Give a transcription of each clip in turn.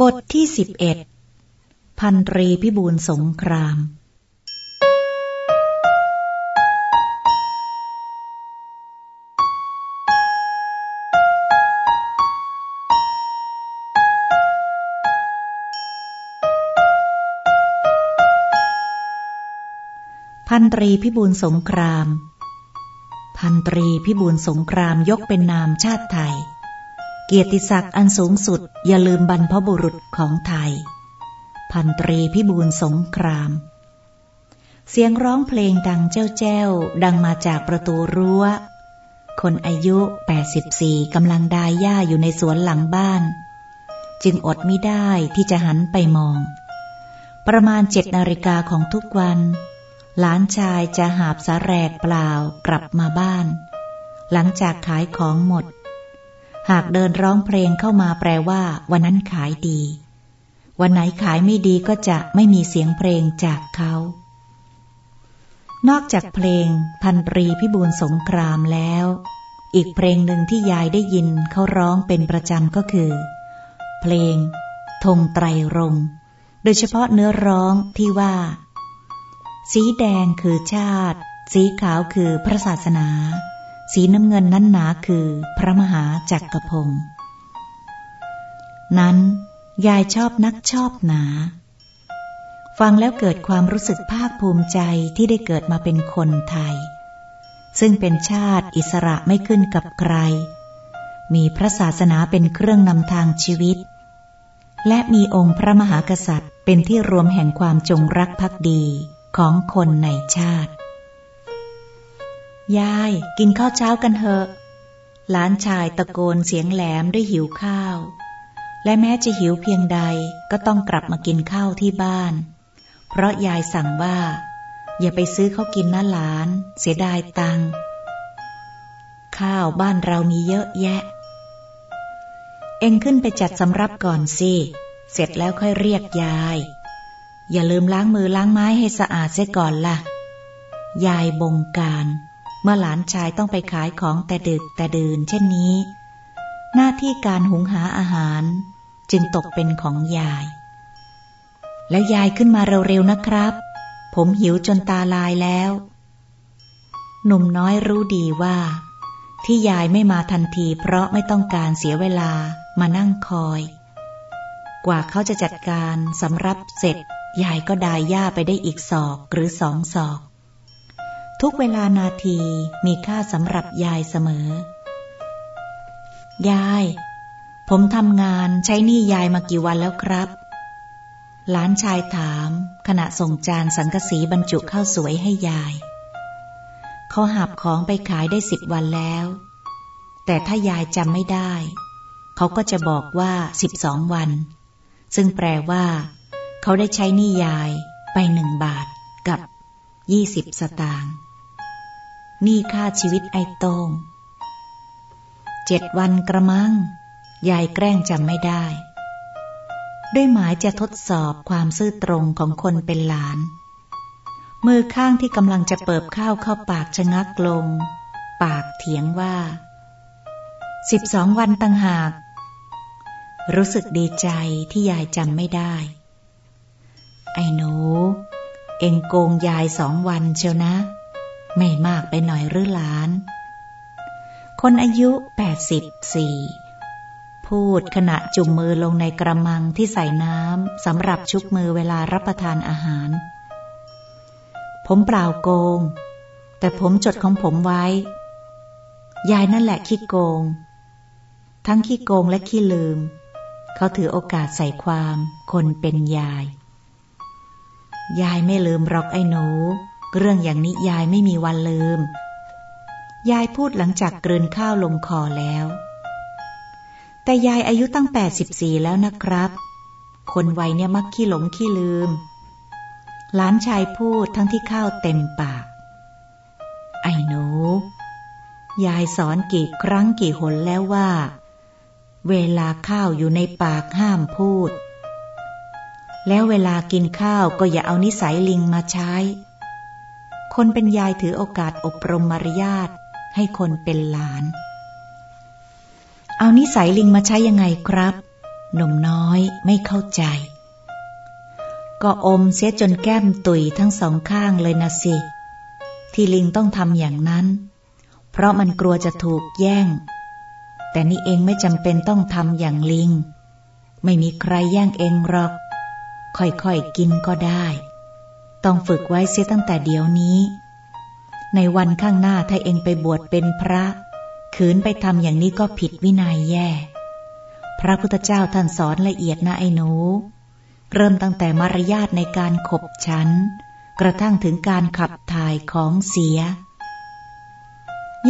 บทที่สิบเอ็ดพันตรีพิบูลสงคราม พันตรีพิบูลสงคราม พันตรีพิบูลสงครามยกเป็นนามชาติไทย เกียรติศักดิ์อันสูงสุด อย่าลืมบรรพบุรุษของไทย พันตรีพิบูลสงคราม เสียงร้องเพลงดังเจ้าแจ้ว ดังมาจากประตูรั้ว คนอายุ 84 กำลังดายหญ้าอยู่ในสวนหลังบ้าน จึงอดไม่ได้ที่จะหันไปมอง ประมาณเจ็ดนาฬิกาของทุกวัน หลานชายจะหาบสาแรกเปล่ากลับมาบ้าน หลังจากขายของหมด หากเดินร้องเพลงเข้ามาแปลว่า วันนั้นขายดี วันไหนขายไม่ดีก็จะไม่มีเสียงเพลงจากเขา นอกจากเพลงพันตรีพิบูลสงครามแล้ว อีกเพลงหนึ่งที่ยายได้ยินเขาร้องเป็นประจำก็คือ เพลงธงไตรรงโดยเฉพาะเนื้อร้องที่ว่า สีแดงคือชาติ สีขาวคือพระศาสนา สีน้ำเงินนั้นหนาคือพระมหาจักรพงศ์นั้นยายชอบนักชอบหนา ฟังแล้วเกิดความรู้สึกภาคภูมิใจที่ได้เกิดมาเป็นคนไทย ซึ่งเป็นชาติอิสระไม่ขึ้นกับใคร มีพระศาสนาเป็นเครื่องนำทางชีวิต และมีองค์พระมหากษัตริย์เป็นที่รวมแห่งความจงรักภักดีของคนในชาติ ยายกินข้าวเช้ากันเถอะ หลานชายตะโกนเสียงแหลมด้วยหิวข้าว และแม้จะหิวเพียงใดก็ต้องกลับมากินข้าวที่บ้าน เพราะยายสั่งว่า อย่าไปซื้อเขากินนะหลาน เสียดายตังข้าวบ้านเรามีเยอะแยะ เอ็งขึ้นไปจัดสำรับก่อนสิ เสร็จแล้วค่อยเรียกยาย อย่าลืมล้างมือล้างไม้ให้สะอาดเสียก่อนละ่ะ ยายบงการ เมื่อหลานชายต้องไปขายของแต่ดึกแต่ดื่นเช่นนี้ หน้าที่การหุงหาอาหารจึงตกเป็นของยาย แล้วยายขึ้นมาเร็วๆนะครับ ผมหิวจนตาลายแล้ว หนุ่มน้อยรู้ดีว่า ที่ยายไม่มาทันทีเพราะไม่ต้องการเสียเวลามานั่งคอย กว่าเขาจะจัดการสำรับเสร็จ ยายก็ดายหญ้าไปได้อีกศอกหรือสองศอก ทุกเวลานาทีมีค่าสำหรับยายเสมอ ยาย ผมทำงานใช้หนี้ยายมากี่วันแล้วครับ หลานชายถาม ขณะส่งจานสังกสีบรรจุข้าวสวยให้ยาย เขาหับของไปขายได้สิบวันแล้ว แต่ถ้ายายจำไม่ได้ เขาก็จะบอกว่าสิบสองวัน ซึ่งแปลว่า เขาได้ใช้หนี้ยายไปหนึ่งบาทกับยี่สิบสตางค์ นี่ค่าชีวิตไอ้โตงเจ็ดวันกระมัง ยายแกล้งจำไม่ได้ ด้วยหมายจะทดสอบความซื่อตรงของคนเป็นหลาน มือข้างที่กำลังจะเปิบข้าวเข้าปากชะงักลง ปากเถียงว่าสิบสองวันตั้งหาก รู้สึกดีใจที่ยายจำไม่ได้ ไอ้หนู เอ็งโกงยายสองวันเชียวนะ ไม่มากไปหน่อยหรือหลาน คนอายุแปดสิบสี่พูดขณะจุ่มมือลงในกระมังที่ใส่น้ำสำหรับชุบมือเวลารับประทานอาหาร ผมเปล่าโกง แต่ผมจดของผมไว้ ยายนั่นแหละขี้โกง ทั้งขี้โกงและขี้ลืม เขาถือโอกาสใส่ความคนเป็นยาย ยายไม่ลืมหรอกไอ้หนู เรื่องอย่างนี้ยายไม่มีวันลืม ยายพูดหลังจากกลืนข้าวลงคอแล้ว แต่ยายอายุตั้งแปดสิบสี่แล้วนะครับ คนวัยเนี่ยมักขี้หลงขี้ลืม หลานชายพูดทั้งที่ข้าวเต็มปาก ไอ้หนู ยายสอนกี่ครั้งกี่หนแล้วว่า เวลาข้าวอยู่ในปากห้ามพูด แล้วเวลากินข้าวก็อย่าเอานิสัยลิงมาใช้ คนเป็นยายถือโอกาสอบรมมารยาทให้คนเป็นหลาน เอานิสัยลิงมาใช้ยังไงครับ หนุ่มน้อยไม่เข้าใจ ก็อมเสียจนแก้มตุยทั้งสองข้างเลยนะสิ ที่ลิงต้องทำอย่างนั้น เพราะมันกลัวจะถูกแย่ง แต่นี่เองไม่จำเป็นต้องทำอย่างลิง ไม่มีใครแย่งเองหรอก ค่อยๆกินก็ได้ ต้องฝึกไว้เสียตั้งแต่เดี๋ยวนี้ ในวันข้างหน้าถ้าเองไปบวชเป็นพระ ขืนไปทำอย่างนี้ก็ผิดวินัยแย่ พระพุทธเจ้าท่านสอนละเอียดนะไอ้หนู เริ่มตั้งแต่มารยาทในการขบฉัน กระทั่งถึงการขับถ่ายของเสีย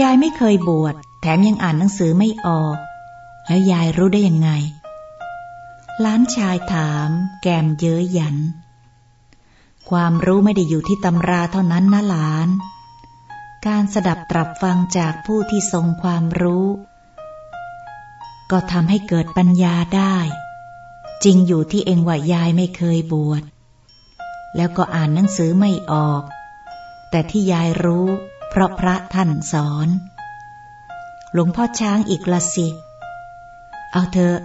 ยายไม่เคยบวช แถมยังอ่านหนังสือไม่ออก แล้วยายรู้ได้ยังไงล้านชายถาม แกมเย้ยหยัน ความรู้ไม่ได้อยู่ที่ตำราเท่านั้นนะหลาน การสดับตรับฟังจากผู้ที่ทรงความรู้ ก็ทำให้เกิดปัญญาได้ จริงอยู่ที่เองว่ายายไม่เคยบวช แล้วก็อ่านหนังสือไม่ออก แต่ที่ยายรู้ เพราะพระท่านสอน หลวงพ่อช้างอีกละสิ เอาเถอะ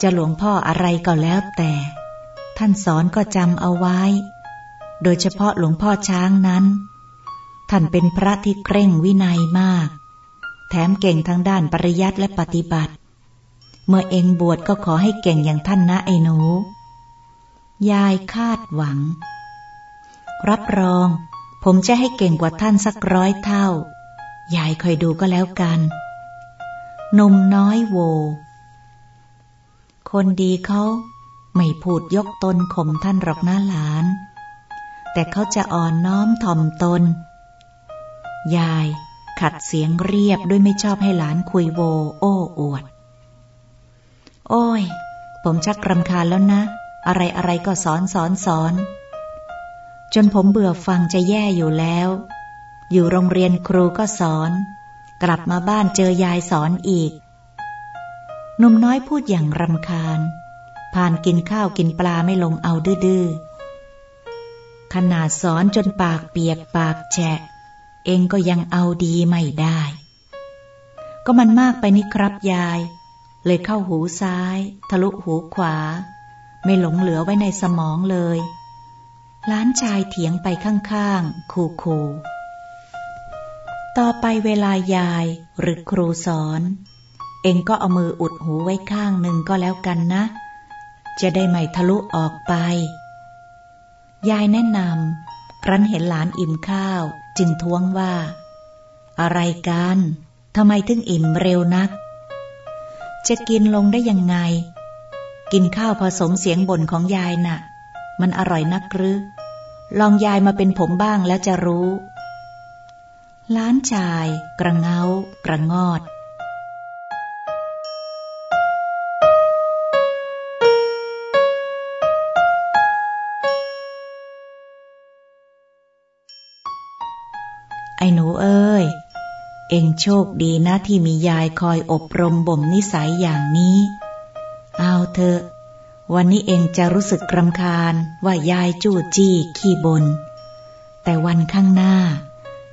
จะหลวงพ่ออะไรก็แล้วแต่ ท่านสอนก็จำเอาไว้ โดยเฉพาะหลวงพ่อช้างนั้น ท่านเป็นพระที่เคร่งวินัยมาก แถมเก่งทางด้านปริยัติและปฏิบัติ เมื่อเองบวชก็ขอให้เก่งอย่างท่านนะไอ้หนู ยายคาดหวัง รับรอง ผมจะให้เก่งกว่าท่านสักร้อยเท่า ยายคอยดูก็แล้วกันนมน้อยโว คนดีเขา ไม่พูดยกตนข่มท่านหรอกนะหลาน แต่เขาจะอ่อนน้อมถ่อมตน ยายขัดเสียงเรียบด้วยไม่ชอบให้หลานคุยโว โอ้อวด โอ้ย ผมชักรำคาญแล้วนะ อะไรอะไรก็สอนสอนสอน จนผมเบื่อฟังจะแย่อยู่แล้ว อยู่โรงเรียนครูก็สอน กลับมาบ้านเจอยายสอนอีกหนุ่มน้อยพูดอย่างรำคาญ ผ่านกินข้าวกินปลาไม่ลงเอาดื้อขนาดสอนจนปากเปียกปากแฉะ เองก็ยังเอาดีไม่ได้ ก็มันมากไปนี่ครับยาย เลยเข้าหูซ้าย ทะลุหูขวา ไม่หลงเหลือไว้ในสมองเลยล้านชายเถียงไปข้างๆ คูคูต่อไปเวลายายหรือครูสอน เองก็เอามืออุดหูไว้ข้างหนึ่งก็แล้วกันนะ จะได้ไม่ทะลุออกไป ยายแนะนำครั้นเห็นหลานอิ่มข้าวจึงท้วงว่า อะไรกันทำไมถึงอิ่มเร็วนัก จะกินลงได้ยังไง กินข้าวผสมเสียงบ่นของยายนะ่ะ มันอร่อยนักหรือ ลองยายมาเป็นผมบ้างแล้วจะรู้ล้านชาย กระเงากระงอด ไอ้หนูเอ้ย เองโชคดีนะที่มียายคอยอบรมบ่มนิสัยอย่างนี้ เอาเถอะ วันนี้เองจะรู้สึกรำคาญว่ายายจู้จี้ขี้บน แต่วันข้างหน้า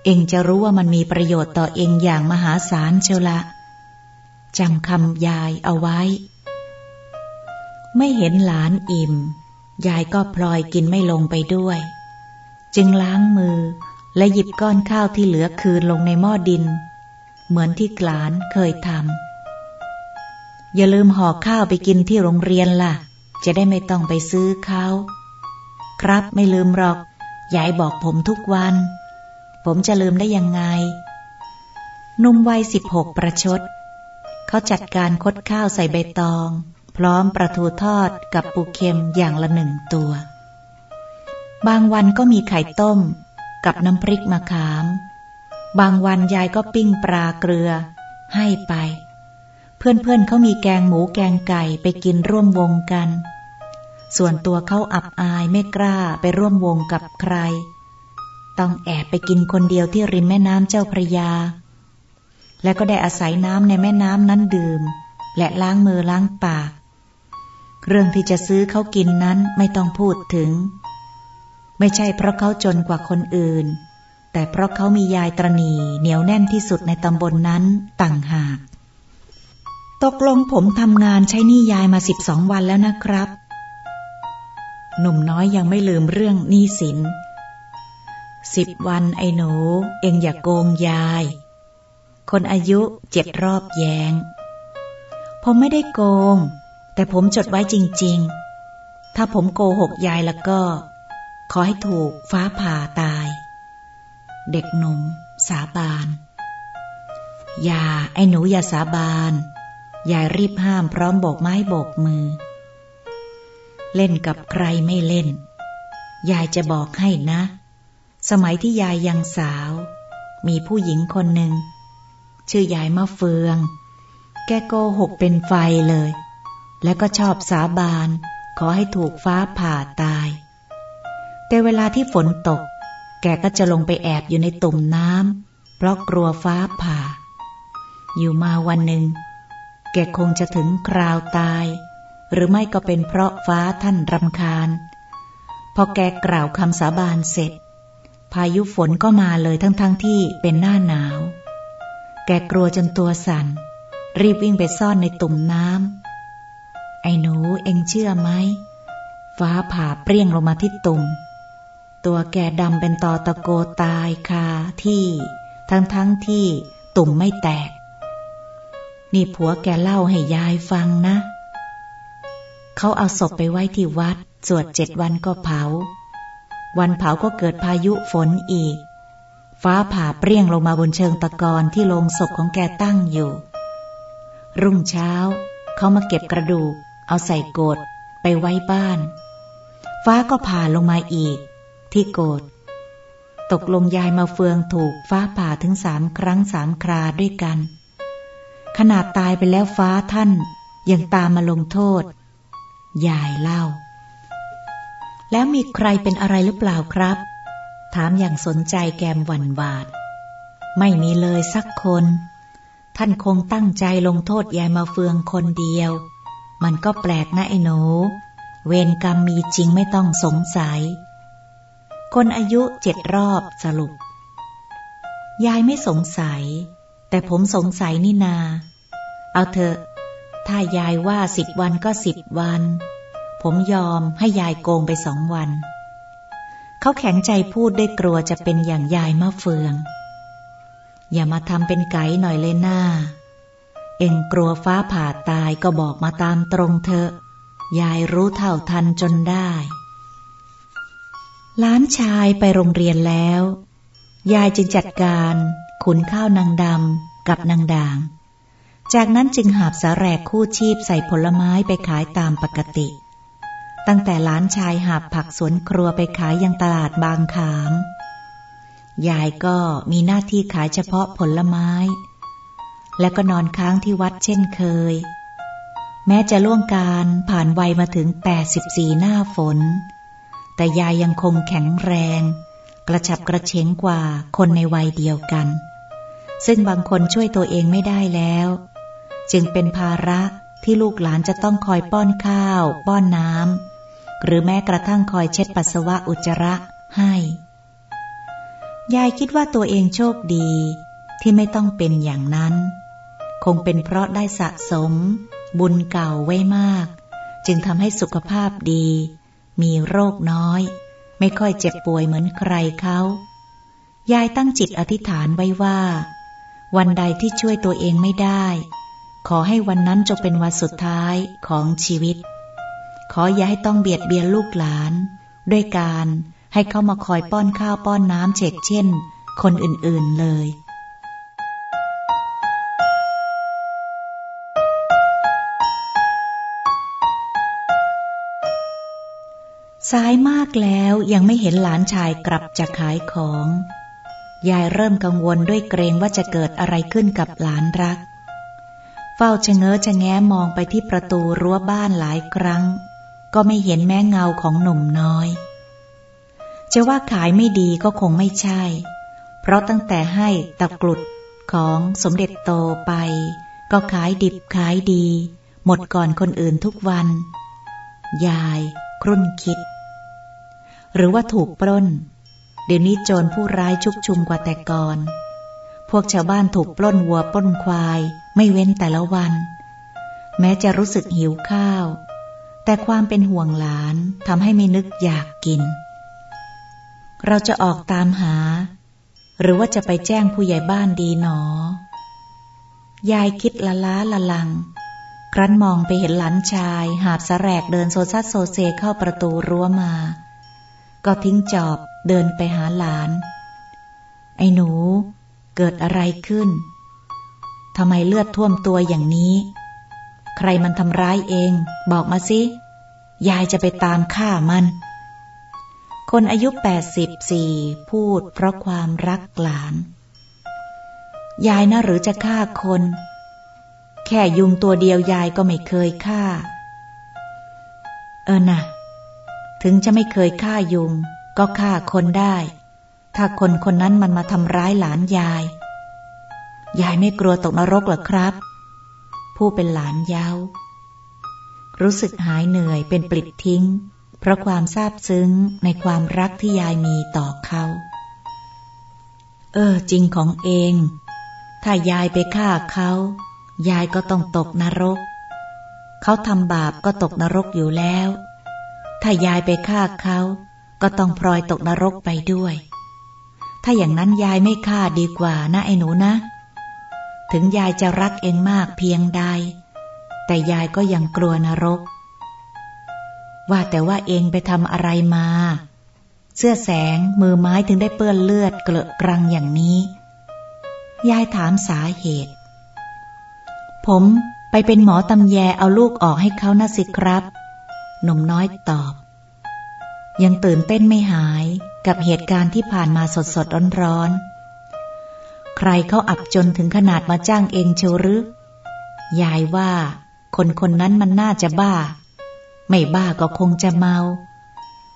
เองจะรู้ว่ามันมีประโยชน์ต่อเองอย่างมหาศาลเชียวละจำคำยายเอาไว้ ไม่เห็นหลานอิ่ม ยายก็พลอยกินไม่ลงไปด้วย จึงล้างมือ และหยิบก้อนข้าวที่เหลือคืนลงในหม้อดิน เหมือนที่กลานเคยทำอย่าลืมห่อข้าวไปกินที่โรงเรียนล่ะ จะได้ไม่ต้องไปซื้อเขาครับไม่ลืมหรอก ยายบอกผมทุกวัน ผมจะลืมได้ยังไง นุ่มวัยสิบหกประชด เขาจัดการคดข้าวใส่ใบตอง พร้อมประทูทอดกับปูเค็มอย่างละหนึ่งตัว บางวันก็มีไข่ต้ม กับน้ำพริกมะขาม บางวันยายก็ปิ้งปลาเกลือ ให้ไป เพื่อนๆเเขามีแกงหมูแกงไก่ไปกินร่วมวงกัน ส่วนตัวเขาอับอายไม่กล้าไปร่วมวงกับใคร ต้องแอบไปกินคนเดียวที่ริมแม่น้ำเจ้าพระยา และก็ได้อาศัยน้ำในแม่น้ำนั้นดื่ม และล้างมือล้างปาก เรื่องที่จะซื้อเขากินนั้นไม่ต้องพูดถึง ไม่ใช่เพราะเขาจนกว่าคนอื่น แต่เพราะเขามียายตรณีเหนียวแน่นที่สุดในตำบลนนั้นต่างหากตตกลงผมทำงานใช้นี่ยายมาสิบสองวันแล้วนะครับ หนุ่มน้อยยังไม่ลืมเรื่องหนี้สินสิบวันไอ้หนู เองอย่ากโกงยาย คนอายุเจ็ดรอบแยงผมไม่ได้โกง แต่ผมจดไว้จริง ๆ ถ้าผมโกหกยายแล้วก็ ขอให้ถูกฟ้าผ่าตาย เด็กหนุ่ม สาบาน อย่า ไอ้หนูอย่าสาบานยายรีบห้ามพร้อมโบกไม้โบกมือ เล่นกับใครไม่เล่น ยายจะบอกให้นะ สมัยที่ยายยังสาว มีผู้หญิงคนหนึ่ง ชื่อยายมะเฟือง แกโกหกเป็นไฟเลย แล้วก็ชอบสาบาน ขอให้ถูกฟ้าผ่าตาย แต่เวลาที่ฝนตก แกก็จะลงไปแอบอยู่ในตุ่มน้ำเพราะกลัวฟ้าผ่า อยู่มาวันหนึ่ง แกคงจะถึงคราวตาย หรือไม่ก็เป็นเพราะฟ้าท่านรำคาญ พอแกกล่าวคำสาบานเสร็จ พายุฝนก็มาเลยทั้งๆทที่เป็นหน้าหนาว แกกลัวจนตัวสัน่น รีบวิ่งไปซ่อนในตุ่มน้ำไอ้หนูเอ็งเชื่อไหมฟ้าผ่าเปรี้ยงลงมาที่ตุ่ม ตัวแกดำเป็นตอตะโกตายคาที่ ทั้งๆทที่ตุ่มไม่แตก นี่ผัวแกเล่าให้ยายฟังนะ เขาเอาศพไปไว้ที่วัด สวดเจ็ดวันก็เผา วันเผาก็เกิดพายุฝนอีก ฟ้าผ่าเปรี้ยงลงมาบนเชิงตะกอนที่โลงศพของแกตั้งอยู่ รุ่งเช้า เขามาเก็บกระดูก เอาใส่โกดไปไว้บ้าน ฟ้าก็ผ่าลงมาอีก ที่โกดตกลงยายมาเฟืองถูกฟ้าผ่าถึงสามครั้งสามคราด้วยกัน ขนาดตายไปแล้วฟ้าท่านยังตามมาลงโทษ ยายเล่า แล้วมีใครเป็นอะไรหรือเปล่าครับ ถามอย่างสนใจแกมหวั่นหวาด ไม่มีเลยสักคน ท่านคงตั้งใจลงโทษยายมาเฟืองคนเดียว มันก็แปลกนะไอ้หนู เวรกรรมมีจริงไม่ต้องสงสัย คนอายุเจ็ดรอบสรุป ยายไม่สงสัย แต่ผมสงสัยนี่นา เอาเถอะ ถ้ายายว่าสิบวันก็สิบวัน ผมยอมให้ยายโกงไปสองวัน เขาแข็งใจพูดได้กลัวจะเป็นอย่างยายมะเฟือง อย่ามาทำเป็นไก่หน่อยเลยหน้า เอ็งกลัวฟ้าผ่าตายก็บอกมาตามตรงเถอะ ยายรู้เท่าทันจนได้ ล้านชายไปโรงเรียนแล้ว ยายจึงจัดการขุนข้าวนางดำกับนางด่าง จากนั้นจึงหาบสาแรกคู่ชีพใส่ผลไม้ไปขายตามปกติ ตั้งแต่หลานชายหาบผักสวนครัวไปขายยังตลาดบางขาม ยายก็มีหน้าที่ขายเฉพาะผลไม้ และก็นอนค้างที่วัดเช่นเคย แม้จะล่วงการผ่านวัยมาถึง 84 หน้าฝน แต่ยายยังคงแข็งแรง กระฉับกระเฉงกว่าคนในวัยเดียวกัน ซึ่งบางคนช่วยตัวเองไม่ได้แล้ว จึงเป็นภาระที่ลูกหลานจะต้องคอยป้อนข้าว ป้อนน้ำหรือแม้กระทั่งคอยเช็ดปัสสาวะอุจจาระให้ ยายคิดว่าตัวเองโชคดีที่ไม่ต้องเป็นอย่างนั้น คงเป็นเพราะได้สะสม บุญเก่าไว้มาก จึงทำให้สุขภาพดี มีโรคน้อย ไม่ค่อยเจ็บป่วยเหมือนใครเขา ยายตั้งจิตอธิษฐานไว้ว่า วันใดที่ช่วยตัวเองไม่ได้ ขอให้วันนั้นจงเป็นวันสุดท้ายของชีวิต ขออย่าให้ต้องเบียดเบียนลูกหลาน ด้วยการให้เขามาคอยป้อนข้าวป้อนน้ำเช็ดเช่น คนอื่นๆเลย สายมากแล้วยังไม่เห็นหลานชายกลับจากขายของ ยายเริ่มกังวลด้วยเกรงว่าจะเกิดอะไรขึ้นกับหลานรัก เฝ้าชะเง้อชะแง้มองไปที่ประตูรั้วบ้านหลายครั้ง ก็ไม่เห็นแม้เงาของหนุ่มน้อย จะว่าขายไม่ดีก็คงไม่ใช่ เพราะตั้งแต่ให้ตะกรุดของสมเด็จโตไป ก็ขายดิบขายดี หมดก่อนคนอื่นทุกวัน ยายครุ่นคิด หรือว่าถูกปล้น เดี๋ยวนี้โจรผู้ร้ายชุกชุมกว่าแต่ก่อน พวกชาวบ้านถูกปล้นวัวปล้นควาย ไม่เว้นแต่ละวัน แม้จะรู้สึกหิวข้าว แต่ความเป็นห่วงหลานทำให้ไม่นึกอยากกิน เราจะออกตามหา หรือว่าจะไปแจ้งผู้ใหญ่บ้านดีหนอ ยายคิดละล้าละลังครั้นมองไปเห็นหลานชาย หาบสะแรกเดินโซซัดโซเซเข้าประตูรั้วมา ก็ทิ้งจอบเดินไปหาหลาน ไอ้หนู เกิดอะไรขึ้นทำไมเลือดท่วมตัวอย่างนี้ ใครมันทำร้ายเอง บอกมาสิยายจะไปตามฆ่ามัน คนอายุแปดสิบสี่พูดเพราะความรักหลาน ยายนะหรือจะฆ่าคน แค่ยุงตัวเดียวยายก็ไม่เคยฆ่า เออนะ ถึงจะไม่เคยฆ่ายุง ก็ฆ่าคนได้ ถ้าคนคนนั้นมันมาทำร้ายหลานยาย ยายไม่กลัวตกนรกหรอครับ ผู้เป็นหลานเย้า รู้สึกหายเหนื่อยเป็นปลิดทิ้ง เพราะความซาบซึ้งในความรักที่ยายมีต่อเขา เออ จริงของเอง ถ้ายายไปฆ่าเขา ยายก็ต้องตกนรก เขาทำบาปก็ตกนรกอยู่แล้ว ถ้ายายไปฆ่าเขาก็ต้องพลอยตกนรกไปด้วย ถ้าอย่างนั้นยายไม่ฆ่าดีกว่านะไอ้หนูนะ ถึงยายจะรักเองมากเพียงใด แต่ยายก็ยังกลัวนรก ว่าแต่ว่าเองไปทำอะไรมา เสื้อแสงมือไม้ถึงได้เปื้อนเลือดเกลอะกรังอย่างนี้ ยายถามสาเหตุ ผมไปเป็นหมอตำแยเอาลูกออกให้เขานะสิครับ นมน้อยตอบ ยังตื่นเต้นไม่หายกับเหตุการณ์ที่ผ่านมาสดสดร้อนร้อนใครเขาอับจนถึงขนาดมาจ้างเองเชียวหรือยายว่า คนคนนั้นมันน่าจะบ้า ไม่บ้าก็คงจะเมา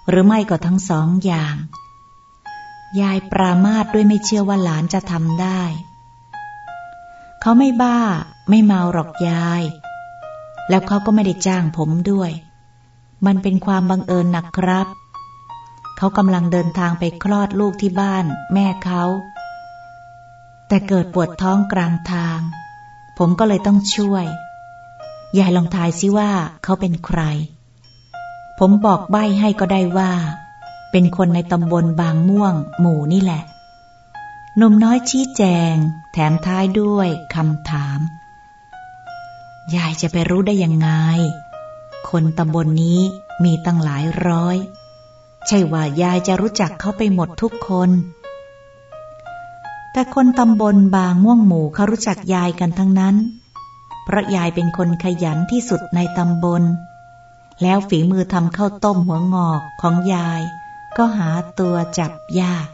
หรือไม่ก็ทั้งสองอย่าง ยายปรามาทด้วยไม่เชื่อว่าหลานจะทำได้ เขาไม่บ้า ไม่เมาหรอกยาย แล้วเขาก็ไม่ได้จ้างผมด้วย มันเป็นความบังเอิญหนักครับ เขากำลังเดินทางไปคลอดลูกที่บ้าน แม่เขา แต่เกิดปวดท้องกลางทาง ผมก็เลยต้องช่วย ยายลองทายซิว่าเขาเป็นใคร ผมบอกใบ้ให้ก็ได้ว่า เป็นคนในตำบลบางม่วง หมู่นี่แหละนมน้อยชี้แจง แถมท้ายด้วยคำถาม ยายจะไปรู้ได้ยังไง คนตำบลนนี้มีตั้งหลายร้อย ใช่ว่ายายจะรู้จักเขาไปหมดทุกคน แต่คนตำบลบางม่วงหมู่เขารู้จักยายกันทั้งนั้น เพราะยายเป็นคนขยันที่สุดในตำบล แล้วฝีมือทำข้าวต้มหัวงอกของยาย ก็หาตัวจับยาก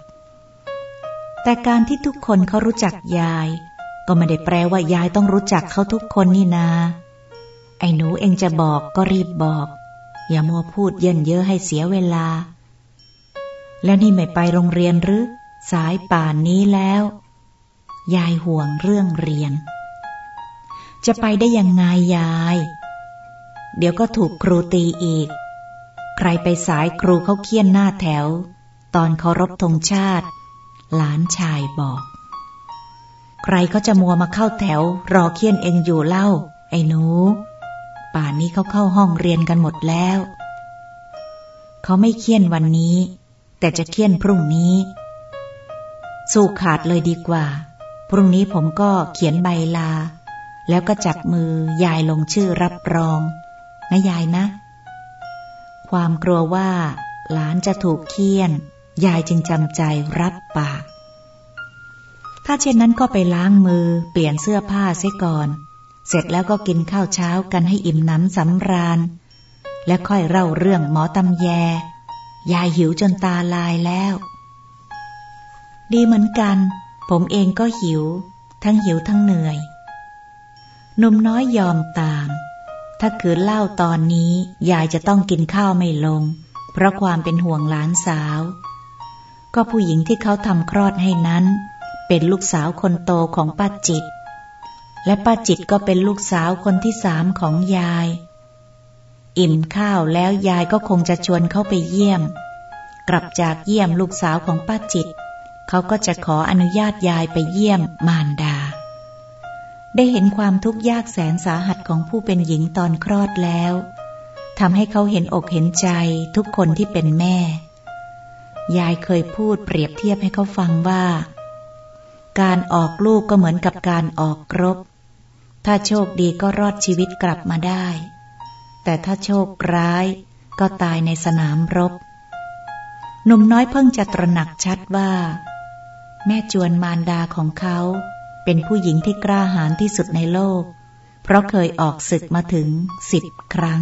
แต่การที่ทุกคนเขารู้จักยาย ก็ไม่ได้แปลว่ายายต้องรู้จักเขาทุกคนนี่นา ไอ้หนูเองจะบอกก็รีบบอก อย่ามัวพูดเยินเยอะให้เสียเวลา แล้วนี่ไม่ไปโรงเรียนหรือ สายป่านนี้แล้ว ยายห่วงเรื่องเรียน จะไปได้ยังไงยาย เดี๋ยวก็ถูกครูตีอีก ใครไปสายครูเขาเคี่ยนหน้าแถว ตอนเคารพธงชาติ หลานชายบอก ใครเขาจะมัวมาเข้าแถว รอเคี่ยนเองอยู่เล่า ไอ้หนู ป่านนี้เขาเข้าห้องเรียนกันหมดแล้ว เขาไม่เคี่ยนวันนี้ แต่จะเคี่ยนพรุ่งนี้ สู้ขาดเลยดีกว่า พรุ่งนี้ผมก็เขียนใบลา แล้วก็จับมือยายลงชื่อรับรอง นะยายนะ ความกลัวว่า หลานจะถูกเคี่ยน ยายจึงจำใจรับปาก ถ้าเช่นนั้นก็ไปล้างมือเปลี่ยนเสื้อผ้าเสียก่อน เสร็จแล้วก็กินข้าวเช้ากันให้อิ่มน้ำสำราญ และค่อยเล่าเรื่องหมอตำแย ยายหิวจนตาลายแล้ว ดีเหมือนกัน ผมเองก็หิว ทั้งหิวทั้งเหนื่อยหนุ่มน้อยยอมตาม ถ้าคืนเล่าตอนนี้ ยายจะต้องกินข้าวไม่ลง เพราะความเป็นห่วงหลานสาว ก็ผู้หญิงที่เขาทำคลอดให้นั้น เป็นลูกสาวคนโตของป้าจิต และป้าจิตก็เป็นลูกสาวคนที่สามของยาย อิ่มข้าวแล้วยายก็คงจะชวนเขาไปเยี่ยม กลับจากเยี่ยมลูกสาวของป้าจิต เขาก็จะขออนุญาตยายไปเยี่ยมมารดา ได้เห็นความทุกข์ยากแสนสาหัสของผู้เป็นหญิงตอนคลอดแล้วทำให้เขาเห็นอกเห็นใจทุกคนที่เป็นแม่ ยายเคยพูดเปรียบเทียบให้เขาฟังว่า การออกลูกก็เหมือนกับการออกรบ ถ้าโชคดีก็รอดชีวิตกลับมาได้ แต่ถ้าโชคร้ายก็ตายในสนามรบ หนุ่มน้อยเพิ่งจะตระหนักชัดว่า แม่จวนมารดาของเขาเป็นผู้หญิงที่กล้าหาญที่สุดในโลก เพราะเคยออกศึกมาถึงสิบครั้ง